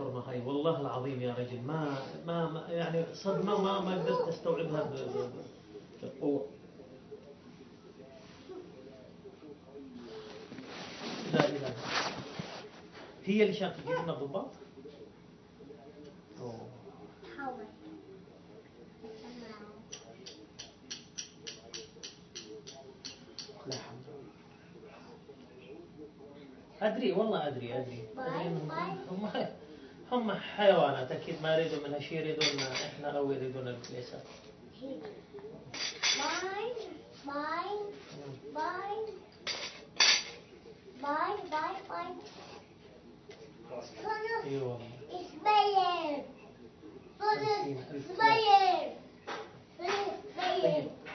الحرمة هاي والله العظيم يا رجل ما ما, يعني صدمة ما ما قدرت أستوعبها ب- ب- بقوة لا الله. هي اللي شافت لنا الضباط؟ حاول لا حول أدري والله أدري أدري. أدري هم حيوانات أكيد ما يريدون منها شيء يريدون إحنا أو يريدون الكليسات Mine, mine, mine, mine, mine, mine. Son اي والله of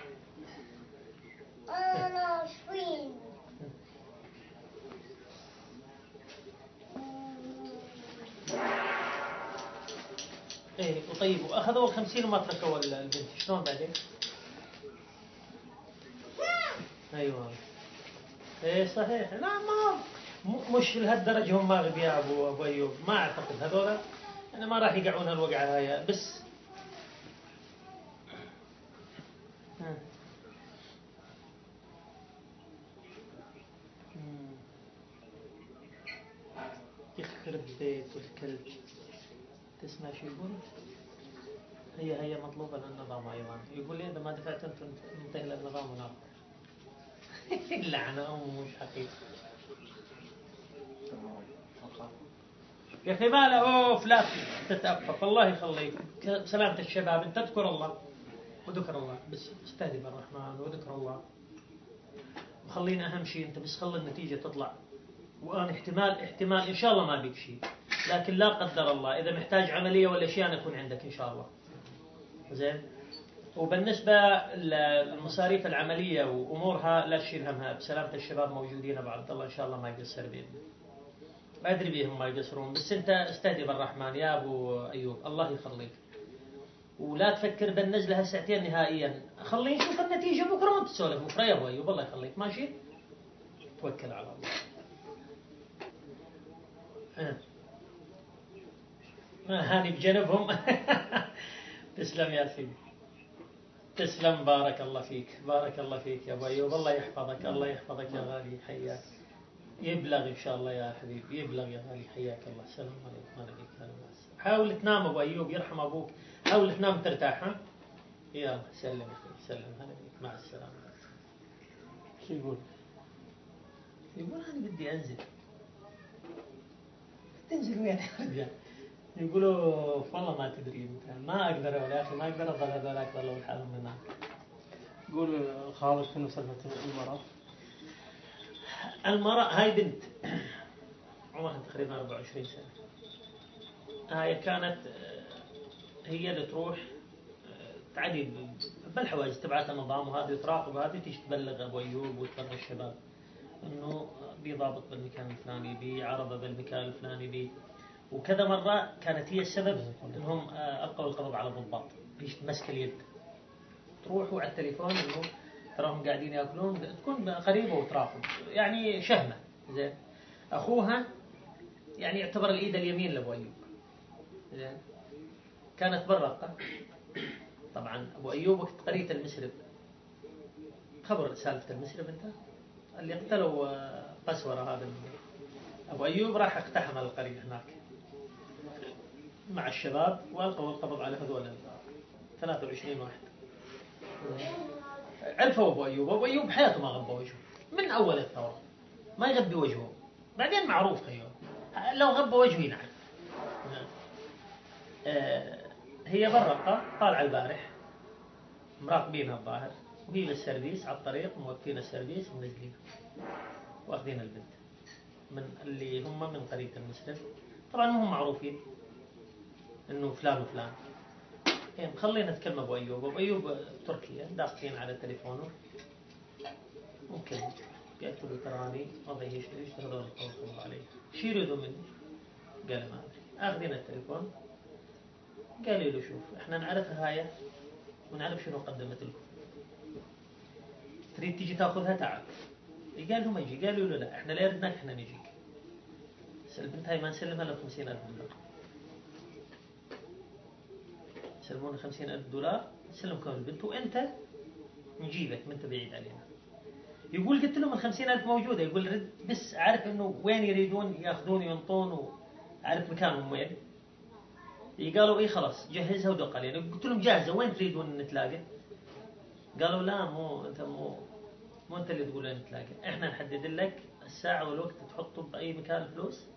وطيب وأخذوا الخمسين وما تركوا ال- البنت شلون بعدين؟ أيوه. إيه صحيح. لا ما مش لهالدرجة هم اغبياء أبو أبو أيوب. ما أعتقد هذول يعني ما راح يقعون هالوقعة هاي بس. يخرب بيت الكلب. تسمع شو يقول؟ هي هي مطلوبة للنظام أيضا. يقول لي إذا ما دفعت أنت انتهي للنظام ونار لعنة أمه مش حقيقي يا أخي ما لا أوف لا تتأفف. الله يخليك. سلامة الشباب. أنت تذكر الله. وذكر الله. بس استهدي بالرحمن وذكر الله. وخلينا أهم شيء أنت بس خلي النتيجة تطلع. وأنا احتمال احتمال إن شاء الله ما بيك شيء. لكن لا قدر الله. إذا محتاج عملية ولا شيء أنا أكون عندك إن شاء الله. زين. وبالنسبة للمصاريف العملية وأمورها لا تشيل همها. بسلامة الشباب موجودين أبو عبد الله إن شاء الله ما يقصر بإذنه ما أدري بيهم ما يقصرون بس أنت استهدي بالرحمن يا أبو أيوب الله يخليك. ولا تفكر بالنزلة هالساعتين نهائيا. خلينا نشوف النتيجة بكرة وانت تسولف. بكرة يا أبو أيوب الله يخليك. ماشي؟ توكل على الله. ها. هاني بجنبهم. تسلم يا سيدي تسلم بارك الله فيك. بارك الله فيك يا أبو أيوب. الله يحفظك الله يحفظك يا غالي. حياك. يبلغ إن شاء الله يا حبيبي. يبلغ يا غالي. حياك الله. السلام عليكم. هلا والسلام. حاول تنام أبو أيوب. يرحم أبوك. حاول تنام ترتاح ها؟ يلا سلم يا أخوي سلم. هلا مع السلامة. شو يقول؟ يقول أنا بدي أنزل. تنزل وين يا؟ يقولوا والله ما تدري أنت ما أقدر يا أخي ما أقدر أظل هذولاك ظلوا لحالهم هناك يقول خالد شنو سالفة المرأة؟ المرأة هاي بنت عمرها تقريبا 24 سنة هاي كانت هي اللي تروح تعدي بالحواجز تبعت النظام وهذه تراقب هذه تيجي تبلغ أبو أيوب وتفرج الشباب إنه بي ضابط بالمكان الفلاني بي عرضه بالمكان الفلاني بي وكذا مرة كانت هي السبب إنهم آه، ألقوا القبض على الضباط تمسك اليد. تروحوا على التليفون إنه تراهم قاعدين يأكلون تكون قريبة وتراقب يعني شهمة. زين. أخوها يعني يعتبر الإيد اليمين لأبو أيوب. زين. كانت برا طبعا أبو أيوب وقت قرية المسرب. خبر سالفة المسرب أنت؟ اللي قتلوا آه، قسورة هذا. أبو أيوب راح اقتحم القرية هناك. مع الشباب وألقوا القبض على هذول ال 23 واحد. عرفوا أبو أيوب. أبو أيوب حياته ما غبى وجهه. من أول الثورة. ما يغبي وجهه. بعدين معروف خيو لو غبى وجهه ينعم آه، هي برقة طالعة البارح. مراقبينها الظاهر. وهي للسيرفيس على الطريق موقفين السيرفيس ومنزلين واخذين البنت. من اللي هم من قرية المسلم. طبعا هم معروفين. إنه فلان وفلان. يعني خلينا نتكلم أبو أيوب. أبو أيوب تركيا داخلين على تليفونه. ممكن يكتبوا تراني والله هذول القول عليه. شو يريدوا مني؟ قال ما أدري. أخذين التليفون. قالوا له شوف إحنا نعرف هاي ونعرف شنو قدمت لكم. تريد تيجي تأخذها؟ تعال. قال له ما يجي. قالوا له لا إحنا لا يردناك إحنا نجيك. البنت هاي ما نسلمها الا 50000 دولار يسلمون 50000 دولار سلمكم البنت وأنت نجيبك ما انت بعيد علينا. يقول قلت لهم ال 50000 موجودة يقول رد بس عارف إنه وين يريدون يأخذون ينطون وعارف مكانهم وين. قالوا اي خلاص جهزها ودق علينا. قلت لهم جاهزة وين تريدون نتلاقى؟ قالوا لا مو أنت مو مو أنت اللي تقول نتلاقى. إحنا نحدد لك الساعة والوقت تحطه بأي مكان الفلوس.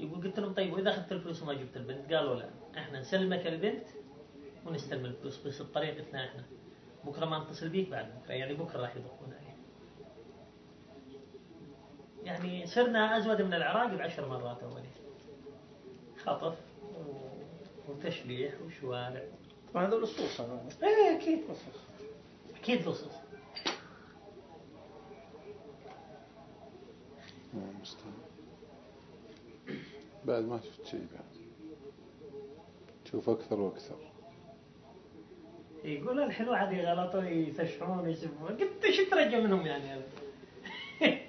يقول قلت لهم طيب وإذا أخذت الفلوس وما جبت البنت؟ قالوا لا. إحنا نسلمك البنت ونستلم الفلوس بس بطريقتنا إحنا. بكرة ما نتصل بيك بعد بكرة يعني بكرة راح يدقون عليك يعني صرنا أزود من العراق بعشر مرات اولين خطف وتشليح وشوارع. طبعا هذا لصوص إيه أكيد. لصوص أكيد لصوص الله المستعان بعد ما شفت شيء بعد. تشوف أكثر وأكثر. يقول الحلوة هذه غلطوا يفشحون ويسبون قلت إيش ترجع منهم يعني؟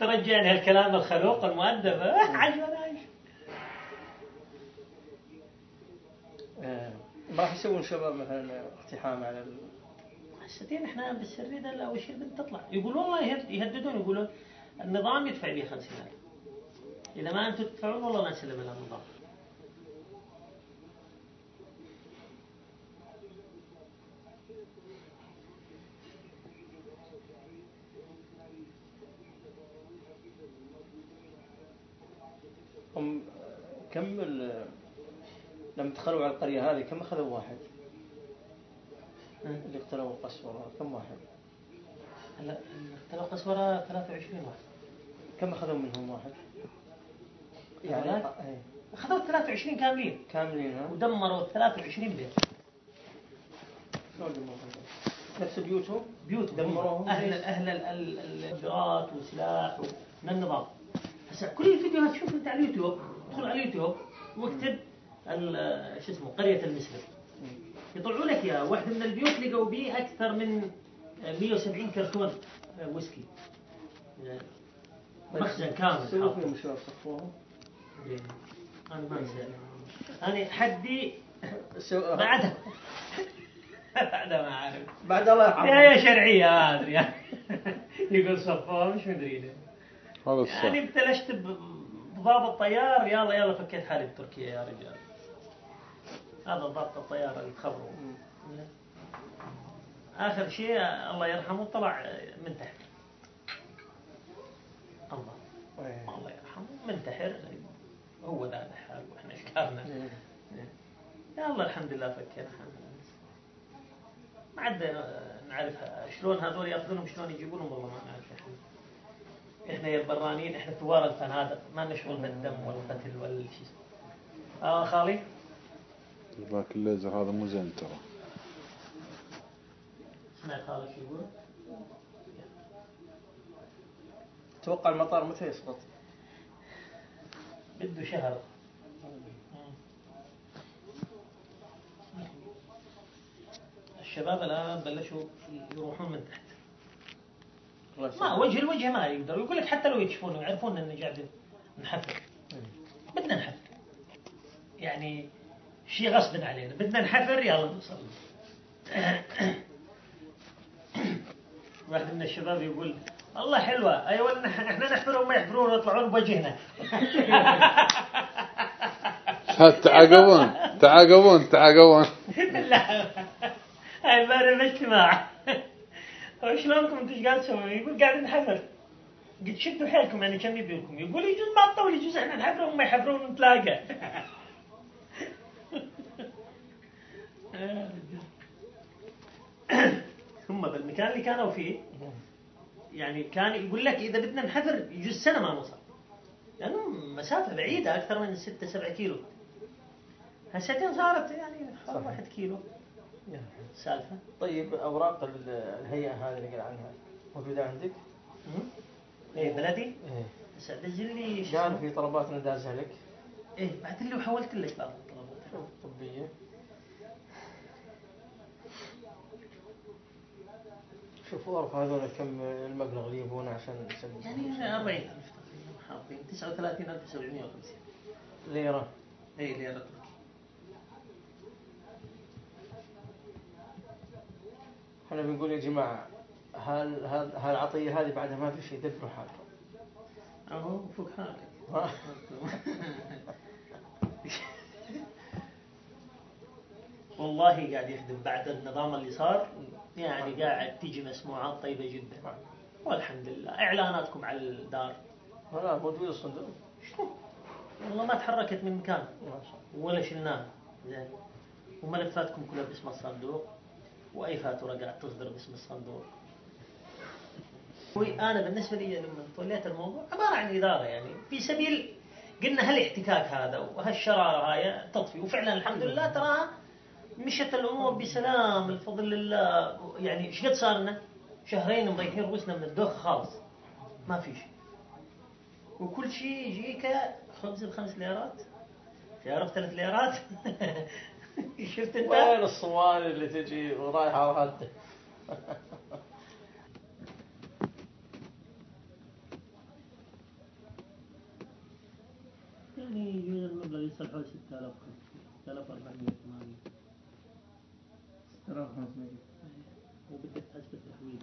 ترجعني هالكلام الخلوق المؤدب. عايش ولا عايش آه، ما راح يسوون شباب مثلا اقتحام على ال... حسيتين إحنا بالسري ده لا وش البنت تطلع. يقول والله يهد- يهددون يقولون النظام يدفع لي 50000 إذا ما أنتم تدفعون والله لا نسلم لها النظام هم كم ال... لما دخلوا على القرية هذه كم أخذوا واحد؟ اللي اقتلوا القسورة كم واحد؟ هلا اختلق قسورة 23 واحد. كم أخذوا منهم واحد؟ يعني إيه. أخذوا 23 كاملين. كاملين ها؟ ودمروا 23 بيت. شلون دمروهم؟ نفس بيوتهم؟ بيوت دمروهم؟ أهل ليش؟ أهل ال- ال- الجرات وسلاح من النظام. هسه كل الفيديوهات شوف انت على اليوتيوب. ادخل على اليوتيوب واكتب ال- شو اسمه قرية المسلم يطلعوا لك يا واحدة من البيوت لقوا بيه أكثر من 170 كرتون ويسكي. مخزن كامل. سووا. فيهم شباب صفوهم أنا ما أنسى. أنا حدي. بعدها. بعدها ما أعرف. بعد الله يرحمهم يا شرعية ما أدري. يقول صفوه مش مدري هذا الصح. يعني ابتلشت بضابط طيار يلا يلا فكيت حالي بتركيا يا رجال. هذا ضابط الطيار اللي تخبروا آخر شيء الله يرحمه طلع منتحر. الله. إيه. الله يرحمه منتحر. هو ذا الحال وإحنا شكرنا. يا الله الحمد لله فكينا ما عاد نعرف شلون هذول يأخذونهم شلون يجيبونهم والله ما نعرف إحنا. إحنا يا البرانيين إحنا ثوار الفنادق ما نشغل بالدم والقتل والشيء اسمه. آه خالي ذاك الليزر هذا مو زين ترى سمعت خالي شو يقول؟ توقع المطار متى يسقط؟ بده شهر الشباب الآن بلشوا يروحون من تحت ما. وجه الوجه ما يقدروا يقول لك حتى لو يكشفون ويعرفون ان قاعد نحفر بدنا نحفر يعني شيء غصب علينا. بدنا نحفر يلا نوصل واحد من الشباب يقول والله حلوة. أيوة إحنا نحفر وهم يحفرون ويطلعون بوجهنا. تعاقبون تعاقبون تعاقبون. لا. هاي بارم اجتماع وشلونكم أنتم إيش قاعد تسوون؟ يقول قاعد نحفر قلت شدوا حيلكم يعني كم يبي لكم؟ يقول يجوز ما تطول يجوز إحنا نحفر وهم يحفرون ونتلاقى هم بالمكان اللي كانوا فيه يعني كان يقول لك اذا بدنا نحفر يجوز سنه ما نوصل لأنه مسافه بعيده أكثر من 6 7 كيلو هالسنتين صارت يعني صحيح. واحد كيلو يا. سالفة. طيب أوراق ال- الهيئة هذه اللي قال عنها موجودة عندك؟ إيه بلدي؟ إيه. بس دزل لي قال؟ في طلبات ندازها لك. إيه بعت لي وحولت لك بعض الطلبات. شوف طبية؟ شوفوا أرفع هذول كم المبلغ اللي يبونه عشان يعني 40000 تقريبا حاطين 39750 ليرة. اي ليرة. إحنا بنقول يا جماعة هال هال هالعطية هذه بعدها ما في شيء؟ دبروا حالكم أهو فوق حالك. والله قاعد يخدم بعد النظام اللي صار يعني قاعد تيجي مسموعات طيبة جدا. والحمد لله إعلاناتكم على الدار. لا موجود الصندوق. والله ما تحركت من مكان. ولا شلناها زين. وملفاتكم كلها باسم الصندوق. وأي فاتورة قاعد تصدر باسم الصندوق. أنا بالنسبة لي لما توليت الموضوع عبارة عن إدارة يعني. في سبيل قلنا هالاحتكاك هذا وهالشرارة هاي تطفي. وفعلا الحمد لله تراها مشت الأمور بسلام الفضل لله. يعني إيش قد صار لنا؟ شهرين مريحين رؤوسنا من الدوخ خالص. ما في شيء. وكل شيء يجيك خبز بخمس ليرات. سيارة بثلاث ليرات؟ شفت انت؟ وين الصواني اللي تجي ورايحة وهادة يعني يجوز المبلغ يصل حول 6000 6480 6500 وبدك تحسب التحويل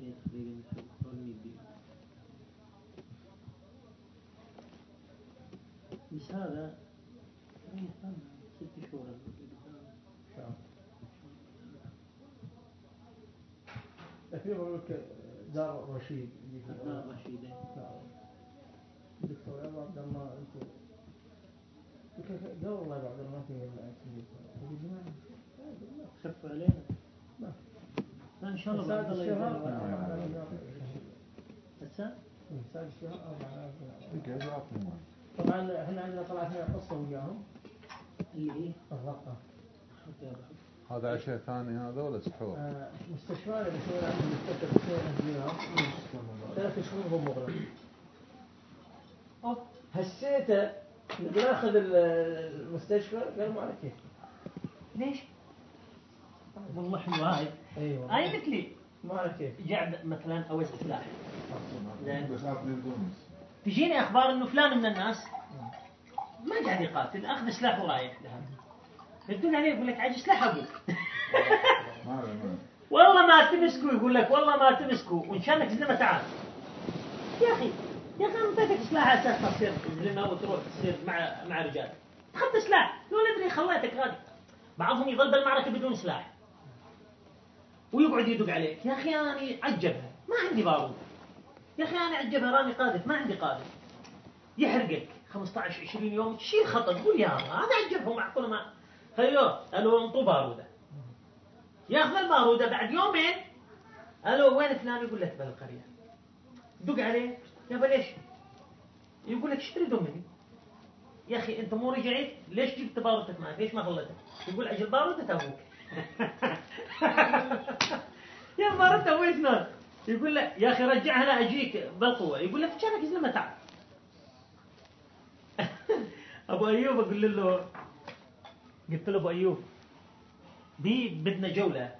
هي تقريبا حول 100 دينار بس هذا ترى فهم ست شهور في يقول لك دار رشيد. دار رشيدة دكتور ابو عبد الله أنتم قال والله بعد ما في خف علينا. ما لا إن شاء الله بعد الله الشهر يبارك. هسه ساد الشهر 4000 يقعد يعطي طبعا إحنا عندنا طلعت قصة وياهم. اللي هي أبو. هذا عشاء ثاني هذا ولا سحور؟ آه، اللي سوينا عنده مستشفى دينار ثلاث شهور هو مغلق أوه. هسيته نبي ناخذ ال- المستشفى؟ قال ما على كيف ليش؟ والله حلوة هاي. أيوه. هاي مثلي. ما على كيف قاعد مثلا من الدونس تجيني أخبار إنه فلان من الناس ما قاعد يقاتل أخذ سلاح ورايح لها يدل عليه يقول لك عجز ما والله ما تمسكوا يقول لك والله ما تمسكوا وإن شاء الله زلمه تعال يا أخي يا أخي أنا اعطيتك سلاح على أساس تصير زلمه وتروح تصير مع مع رجال. اخذت سلاح لو أدري خليتك غادي. بعضهم يظل بالمعركة بدون سلاح ويقعد يدق عليك. يا أخي أنا عجبها. ما عندي بارود. يا أخي أنا عجبها رامي قاذف. ما عندي قاذف. يحرقك. 15 20 يوم. تشيل خطأ. تقول يا الله هذا عجبهم معقوله ما خلوه قالوا انطوا باروده ياخذ الباروده بعد يومين ألو وين فلان يقول لك بالقرية دق عليه يابا ليش؟ يقول لك إيش تريدون مني؟ يا أخي أنت مو رجعت ليش جبت بارودتك معك؟ ليش ما خليتك؟ يقول أجل بارودة أبوك يا بارودة أبوي شلون؟ يقول لك يا أخي رجعها لا أجيك بالقوة يقول لك كانك زي ما تعال أبو أيوب أقول له قلت له أبو أيوب. دي بدنا جولة.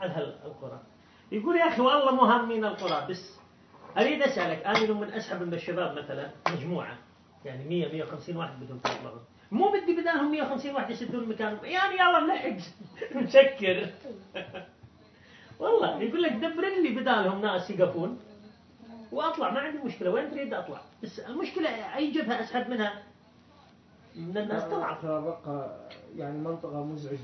على هالقرى يقول يا أخي والله مو هامين القرى بس أريد أسألك أنا لما أسحب من الشباب مثلا مجموعة. يعني 100 150 واحد بدهم يطلعون مو بدي بدالهم 150 واحد يسدون مكان. يعني يلا نلحق مسكر والله يقول لك دبر لي بدالهم ناس يقفون. وأطلع ما عندي مشكلة. وين تريد أطلع؟ بس المشكلة أي جبهة أسحب منها؟ من الناس تضعف ترى بقى يعني منطقة مزعجة.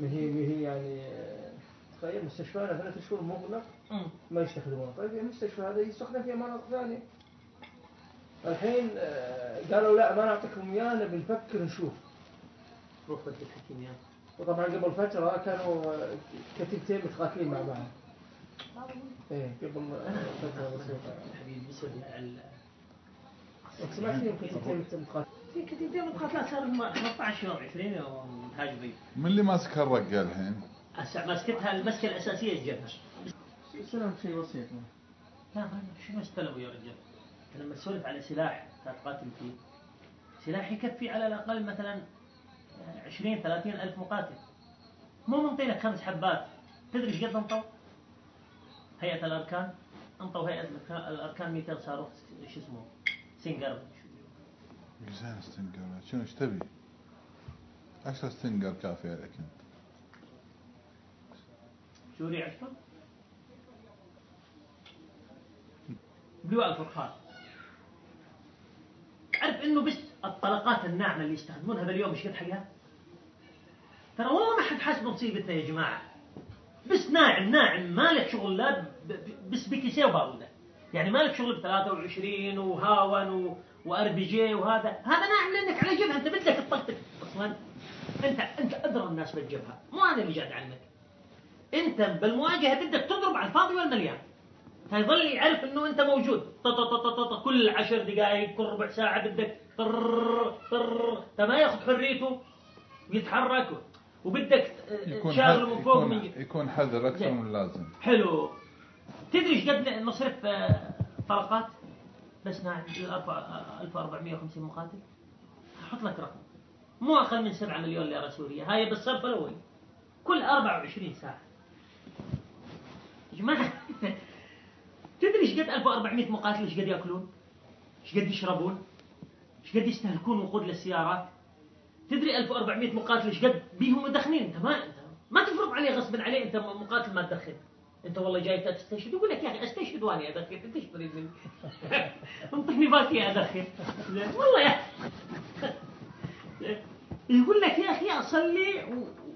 ما هي ما هي يعني آه، تخيل مستشفانا ثلاث شهور مغلق. ما يستخدمونه طيب المستشفى هذا يستخدم في مناطق ثانية الحين آه، قالوا لا ما نعطيكم إياه نبي نفكر نشوف. روح ودي الحكيم يا. وطبعا قبل فترة كانوا آه، كتيبتين متقاتلين مع بعض. إيه قبل آه، فترة بسيطة. حبيبي بس ال- سمعت كتيبتين متقاتلين 15 يوم 20 يوم من اللي ماسك هالرقه الحين؟ هسه مسكتها المسكة الأساسية الجبهة. سلام شيء بسيط لا ما شنو استلموا يا رجال؟ أنت لما تسولف على سلاح تقاتل فيه سلاح يكفي على الأقل مثلا 20 30 ألف مقاتل. مو منطي لك خمس حبات. تدري إيش قد انطوا؟ هيئة الأركان. انطوا هيئة الأركان- الأركان 200 صاروخ شو اسمه؟ Stinger. زين Stinger شنو إيش تبي؟ 10 Stinger كافي عليك انت سوري عرفتوا؟ بلواء الفرقان. تعرف انه بس الطلقات الناعمة اللي يستخدمونها باليوم مش قد حقها؟ ترى والله ما حد حاسب مصيبتنا يا جماعة. بس ناعم ناعم. مالك شغل لا بس PKC وبارده يعني مالك شغل ب 23 وهاون و RPG وهذا. هذا ناعم لأنك على جبهة أنت بدك تطقطق أصلا أنت أنت أدرى الناس بالجبهة مو أنا اللي قاعد اعلمك أنت بالمواجهة بدك تضرب على الفاضي والمليان. فيظل يعرف إنه أنت موجود. كل عشر دقائق كل ربع ساعة بدك طر طر ما ياخذ حريته ويتحرك وبدك تشاغله من فوق يكون, يكون حذر أكثر. من اللازم. حلو. تدري إيش قد نصرف آه، طلقات؟ بس نعم 1450 مقاتل. أحط لك رقم. مو أقل من 7 مليون ليرة سورية. هاي بالصرف الأول. كل 24 ساعة. جماعة تدري إيش قد 1400 مقاتل إيش قد يأكلون؟ إيش قد يشربون؟ إيش قد يستهلكون وقود للسيارات؟ تدري 1400 مقاتل إيش قد بيهم مدخنين؟ أنت ما أنت ما تفرض عليه غصبا عليه أنت مقاتل ما تدخن. أنت والله جاي تستشهد يقول لك يا أخي أستشهد وأنا ادخن أنت إيش تريد مني؟ أنطيني باكيه ادخن زين؟ والله يا يقول لك يا أخي أصلي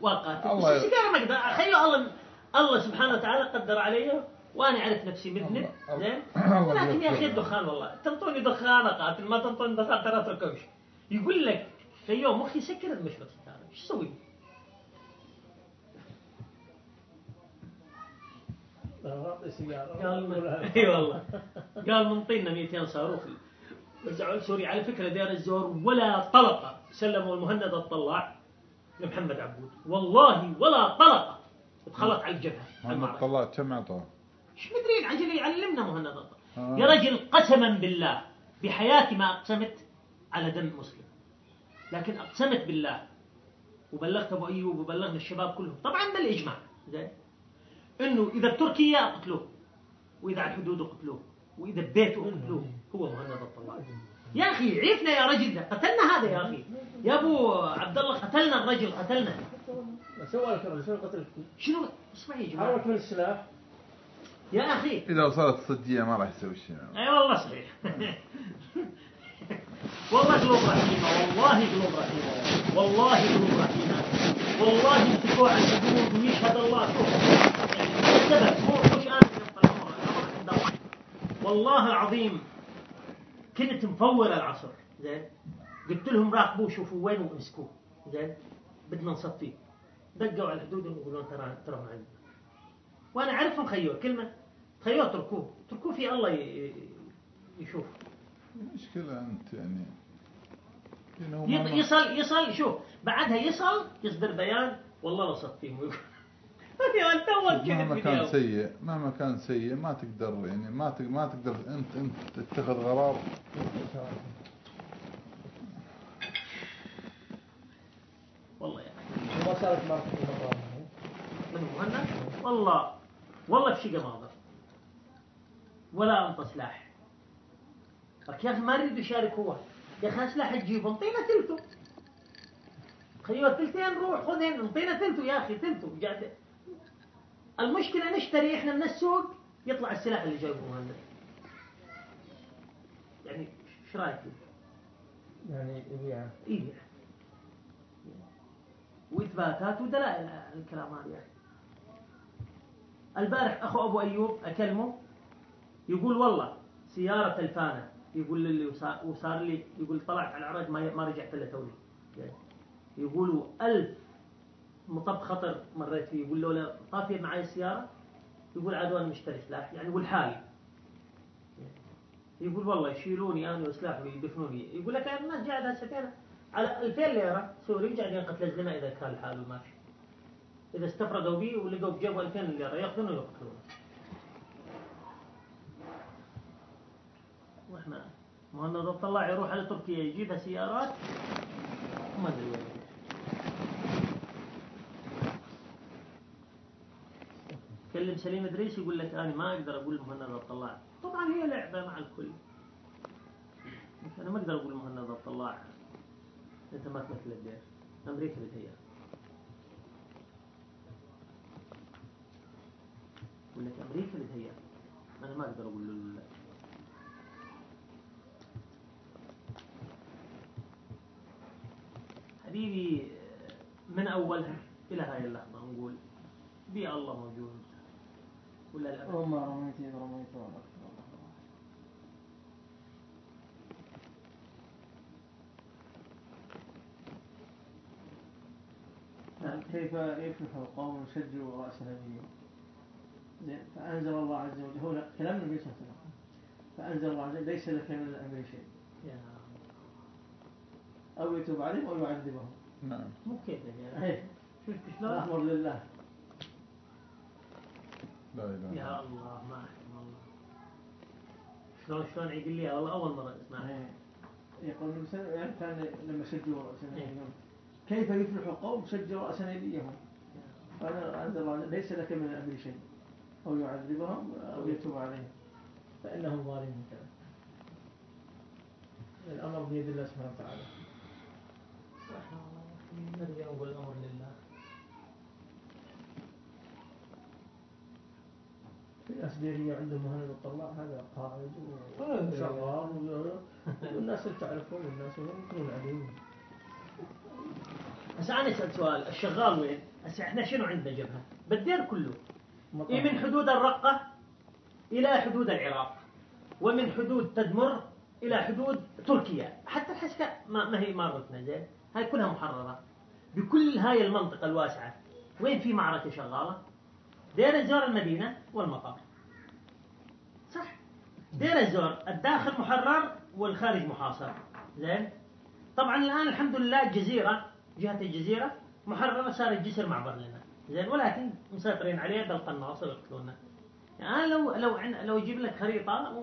وأقاتل بس السيجاره ما أقدر خلي الله الله سبحانه وتعالى قدر علي وأنا أعرف نفسي مذنب زين الله لكن يا أخي. الدخان والله تنطوني دخان أقاتل ما تنطوني دخان ترى اتركوش يقول لك في يوم مخي سكر ستارة إيش أسوي؟ قال. اي والله قال منطينا 200 صاروخ وزعوا سوري على فكره دير الزور ولا طلقه سلموا المهند الطلاع لمحمد عبود والله ولا طلقه دخلت على الجبهه محمد. طلع كم اعطاه؟ إيش مدري عجل يعلمنا مهند الطلاع آه. يا رجل قسما بالله بحياتي ما اقسمت على دم مسلم لكن اقسمت بالله وبلغت ابو ايوب وبلغنا الشباب كلهم طبعا بالاجماع زين إنه إذا بتركيا قتلوه وإذا على الحدود قتلوه وإذا ببيته قتلوه هو مهند الطلاق يا أخي عيفنا يا رجل ده قتلنا هذا يا أخي. يا أبو عبد الله قتلنا الرجل قتلنا. سوى لك الرجل شنو قتلك؟ شنو؟ اسمع يا جماعة. حرك من السلاح؟ يا أخي. إذا وصلت الصجيه ما راح يسوي شيء. أي والله صحيح. والله قلوب رحيمة والله قلوب رحيمة والله قلوب رحيمة. والله يمسكوه على الحدود ويشهد الله. شوف يعني سبب مو مش أنا اللي. والله العظيم كنت مفور العصر زين. قلت لهم راقبوه شوفوا وين وامسكوه زين. بدنا نصفيه. دقوا على الحدود ويقولون ترى ترى معنا وأنا اعرفهم خيور كلمة خيور اتركوه اتركوه في الله يشوف. المشكلة أنت يعني. ما- يصل يصل شوف بعدها يصل يصدر بيان والله لصفيهم ويقول أول مهما كان سيء مهما كان سيء ما تقدر يعني ما تقدر ما تقدر انت أنت تتخذ قرار. والله يا أخي. ما صارت من مهند والله والله بشقة ما ولا أنطى سلاح. لك يا أخي ما أريد يشارك هو. يا أخي سلاح تجيب أنطينا ثلثه. خيوة ثلثين روح خذين أنطينا ثلثه يا أخي ثلثه. قاعد المشكلة نشتري إحنا من السوق يطلع السلاح اللي جايبه مهند يعني إيش رأيك؟ يعني يبيع. إيه. وإثباتات ودلائل الكلام هذا. أخي البارح أخو أبو أيوب أكلمه يقول والله سيارة الفانة يقول للي وصار, وصار لي يقول طلعت على العراج ما رجعت إلا توني يقولوا ألف مطب خطر مريت فيه يقول لولا طافية معي السيارة يقول عاد أنا مشتري سلاح يعني يقول يقول والله يشيلوني أنا وسلاح ويدفنوني. يقول لك أنا الناس قاعد هسه على 2000 ليرة سوري قاعدين قتل الزنا إذا كان الحال ماشي إذا استفردوا به ولقوا بجيبه 2000 ليرة يأخذونه ويقتلونه. وإحنا مهند الطلاع يروح على تركيا يجيبها سيارات ما أدري وين. كلم سليم إدريس يقول لك أنا ما أقدر أقول مهند الطلاع طبعا هي لعبة مع الكل. أنا ما أقدر أقول مهند الطلاع أنت ما تمثل الدير. أمريكا بتهيأ يقول لك أمريكا اللي تهيأ أنا ما أقدر أقول له لا. حبيبي من أولها؟ إلى هاي اللحظة نقول بي الله موجود. ولا الابد وما رميت إذ رميت ولكن. نعم، كيف يفلح القوم يشجوا رأس نبيهم زين فأنزل الله عز وجل هو كلام النبي صلى الله عليه وسلم. فأنزل الله عز وجل ليس لك من الأمر شيء. أو يتوب عليهم أو يعذبهم. نعم مو كيف يعني إيه، شفت شلون الأمر لله. لا إلا يا الله. ما احكم الله. شلون شلون يقول لي؟ والله أول مرة اسمع إيه. يقول الله وسلم يعني كان لما شجوا إيه. نبيهم. كيف يفلح القوم شجوا رأس نبيهم. قال أنزل الله ليس لك من الأمر شيء. أو يعذبهم أو يتوب عليهم. فإنهم ظالمون كذا. الأمر بيد الله سبحانه وتعالى. نرجع نقول الامر لله. ديرية عندهم مهند الطلاق هذا قائد. وشغال و- والناس اللي تعرفهم والناس اللي يكونون عليهم بس أنا أسأل سؤال الشغال وين؟ هسه إحنا شنو عندنا جبهة؟ بالدير كله إيه من حدود الرقة إلى حدود العراق ومن حدود تدمر إلى حدود تركيا حتى الحسكة ما, ما هي مارتنا زين هاي كلها محررة بكل هاي المنطقة الواسعة وين في معركة شغالة؟ دير الزور المدينة والمطار دير الزور الداخل محرر والخارج محاصر. زين؟ طبعا الآن الحمد لله الجزيره جهة الجزيرة محررة صارت جسر معبر لنا. زين؟ ولكن مسيطرين عليه بالقناص ويقتلونا يعني أنا لو لو لو يجيب لك خريطة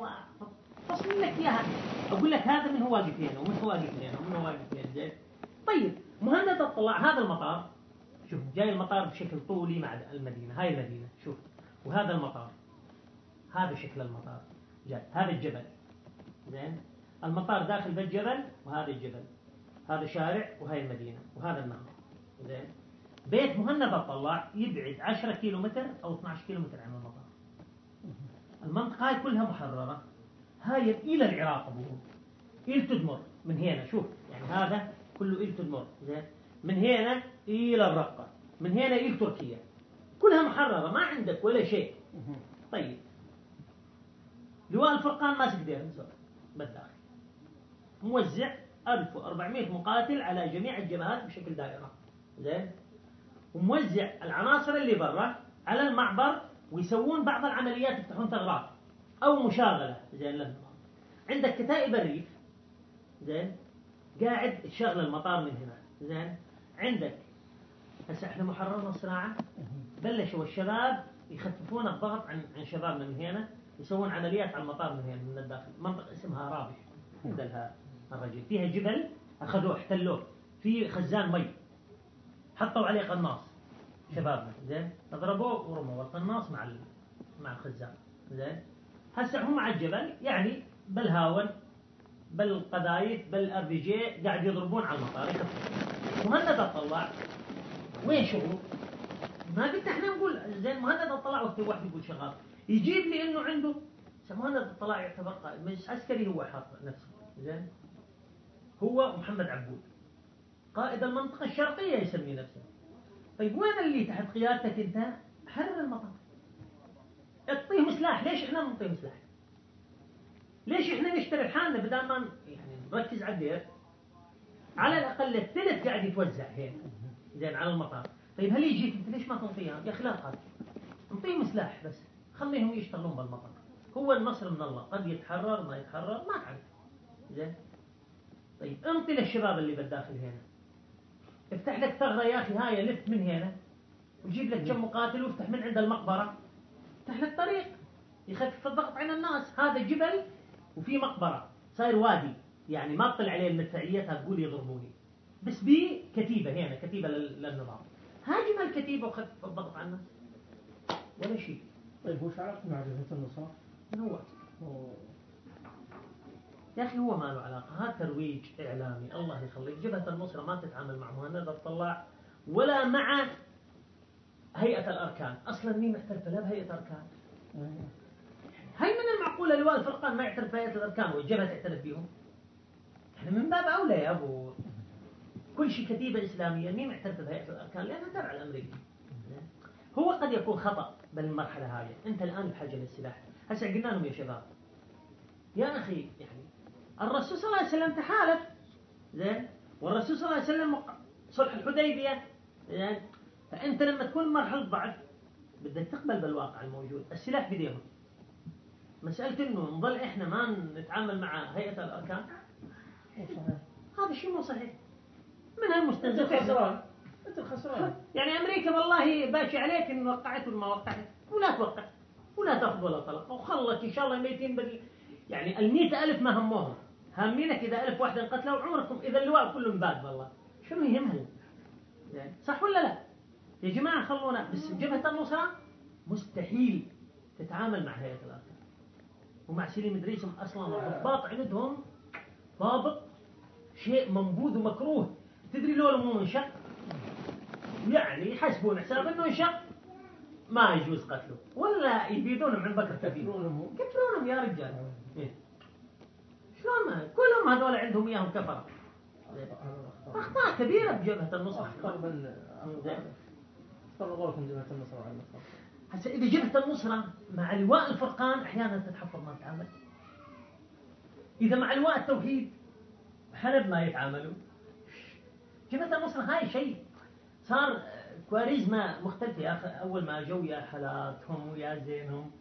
فصل لك إياها. أقول لك هذا من هو واقف هنا ومن هو واقف هنا ومن هو واقف هنا زين؟ طيب مهند اطلع هذا المطار شوف جاي المطار بشكل طولي مع المدينة هاي المدينة شوف وهذا المطار هذا شكل المطار. جاي. هذا الجبل. زين؟ المطار داخل بالجبل وهذا الجبل. هذا شارع وهاي المدينة وهذا النهر زين؟ بيت مهند الطلاع يبعد 10 كيلو متر أو 12 كيلو متر عن المطار. المنطقة هاي كلها محررة. هاي إلى العراق أبوه إلى تدمر. من هنا شوف. يعني هذا كله إلى تدمر. زين؟ من هنا إلى الرقة. من هنا إلى تركيا. كلها محررة. ما عندك ولا شيء. طيب. لواء الفرقان ماسك دير الزور بالداخل. موزع 1400 مقاتل على جميع الجبهات بشكل دائرة. زين؟ وموزع العناصر اللي برا على المعبر ويسوون بعض العمليات يفتحون ثغرات أو مشاغلة. زين؟ للنظام عندك كتائب الريف. زين؟ قاعد تشغل المطار من هنا. زين؟ عندك هسه إحنا محررنا الصناعة بلشوا الشباب يخففون الضغط عن عن شبابنا من هنا. يسوون عمليات على المطار من هنا من الداخل. منطقة اسمها رابح عند لها الرجل. فيها جبل أخذوه احتلوه. في خزان مي. حطوا عليه قناص. شبابنا زين؟ ضربوه ورموا القناص مع مع الخزان. زين؟ هسه هم على الجبل يعني بالهاون بالقذايف بال RPG قاعد يضربون على المطار. مهند الطلاع وين شغله؟ ما قلت إحنا نقول زين مهند الطلاع وقت واحد يقول شغال. يجيب لي انه عنده مهند الطلاع يعتبر قائد مجلس عسكري هو حاط نفسه. زين؟ هو محمد عبود. قائد المنطقة الشرقية يسمي نفسه. طيب وين اللي تحت قيادتك انت؟ حرر المطار. اعطيهم سلاح ليش إحنا ما نعطيهم سلاح ليش إحنا نشتري حالنا بدل ما يعني نركز على الدير على الأقل الثلث قاعد يتوزع هنا زين على المطار. طيب هل يجيك؟ انت ليش ما تعطيهم يا أخي لا انطيهم سلاح بس. خليهم يشتغلون بالمطار هو النصر من الله. قد يتحرر ما يتحرر ما تعرف زين. طيب انطي للشباب اللي بالداخل هنا. افتح لك ثغرة يا أخي هاي لف من هنا. وجيب لك كم مقاتل وافتح من عند المقبرة. افتح لك طريق. يخفف الضغط عن الناس. هذا جبل وفي مقبرة. صاير وادي. يعني ما تطلع عليه المدفعية تقول يضربوني. بس بي كتيبة هنا كتيبة لل- للنظام. هاجم الكتيبة وخفف الضغط عن الناس. ولا شيء. طيب وش علاقته مع جبهة النصارى؟ من هو يا أخي هو ما له علاقة. هذا ترويج إعلامي. الله يخليك. جبهة النصرة ما تتعامل مع مهند الطلاع ولا مع هيئة الأركان. أصلا مين محترفة لا بهيئة أركان؟ هل من المعقول لواء الفرقان ما يعترف بهيئة الأركان والجبهة تعترف بهم؟ إحنا من باب أولى يا أبو. كل شيء كتيبة إسلامية مين معترف بهيئة الأركان؟ لأنها تبع الأمريكي هو قد يكون خطأ بالمرحلة هذه. أنت الآن بحاجة للسلاح. هسه قلنا لهم يا شباب يا أخي يعني الرسول صلى الله عليه وسلم تحالف. زين؟ والرسول صلى الله عليه وسلم صلح الحديبية. زين؟ فأنت لما تكون مرحلة ضعف بدك تقبل بالواقع الموجود. السلاح بديهم مسألة إنه نظل إحنا ما نتعامل مع هيئة الأركان؟ هذا شيء مو صحيح. من انت المستنزف انت الخسران. يعني أمريكا والله باشي عليك إن وقعت ولا ما وقعت. ولا توقع ولا تأخذ ولا طلق وخلت إن شاء الله ميتين بال يعني المئة ألف ما هموهم هامينك إذا ألف واحد انقتلوا عمركم. إذا اللواء كله انباد والله. شنو يهمهم؟ يعني صح ولا لا؟ يا جماعة خلونا. بس جبهة النصرة مستحيل تتعامل مع هيئة الأركان ومع سليم إدريس هم أصلا الضباط عندهم ضابط شيء منبوذ ومكروه. تدري لو مو منشق يعني يحسبون حساب إنه انشق ما يجوز قتله. ولا يبيدونهم عند بكر يكفرونهم كفرونهم يا رجال. إيه. شلون؟ كلهم هذول عندهم إياهم كفرة. أخطاء كبيرة بجبهة النصر. اخطر من فرغوكم جبهة النصر على النصر هسه إذا جبهة النصره مع لواء الفرقان أحيانا تتحفظ ما تتعامل. إذا مع لواء التوحيد حلب ما يتعاملوا جبهة النصره هاي شيء. صار كواريزما أخي. أول ما جو يا حالاتهم ويا زينهم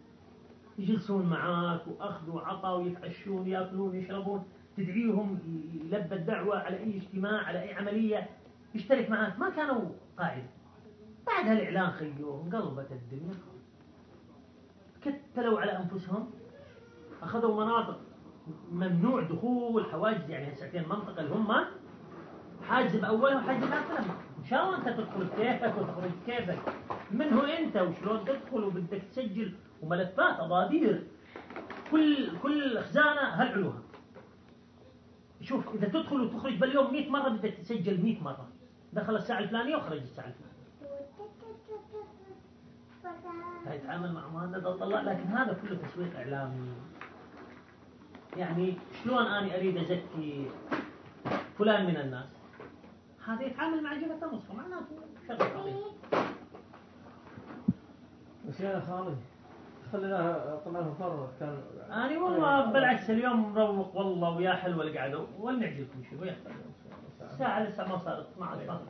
يجلسون معاك وأخذ وعطاء ويتعشون يأكلون يشربون تدعيهم يلبى الدعوة على أي اجتماع على أي عملية يشترك معاك. ما كانوا قاعدة بعد هالإعلان خيوهم قلبت الدنيا. كتلوا على أنفسهم أخذوا مناطق ممنوع دخول حواجز يعني ساعتين منطقة اللي هم وحاجز باخرها ان شاء الله أنت تدخل؟ بكيفك وتخرج؟ بكيفك من هو أنت وشلون تدخل وبدك تسجل؟ وملفات أضادير. كل كل خزانة هالعلوها. شوف إذا تدخل وتخرج باليوم 100 مرة بدك تسجل 100 مرة. دخل الساعة الفلانية وخرج الساعة الفلانية. هيتعامل مع هذا طلع لكن هذا كله تسويق إعلامي. يعني شلون اني أريد أزكي فلان من الناس؟ هذا يتعامل مع جبهة النصر معناته شغل بس يا خالد خليناها طلعنا مفرغ كان أنا والله بالعكس اليوم مروق والله ويا حلوة القعدة. ولنعجبكم شوي. الساعة لسه ما صارت 12 صارت.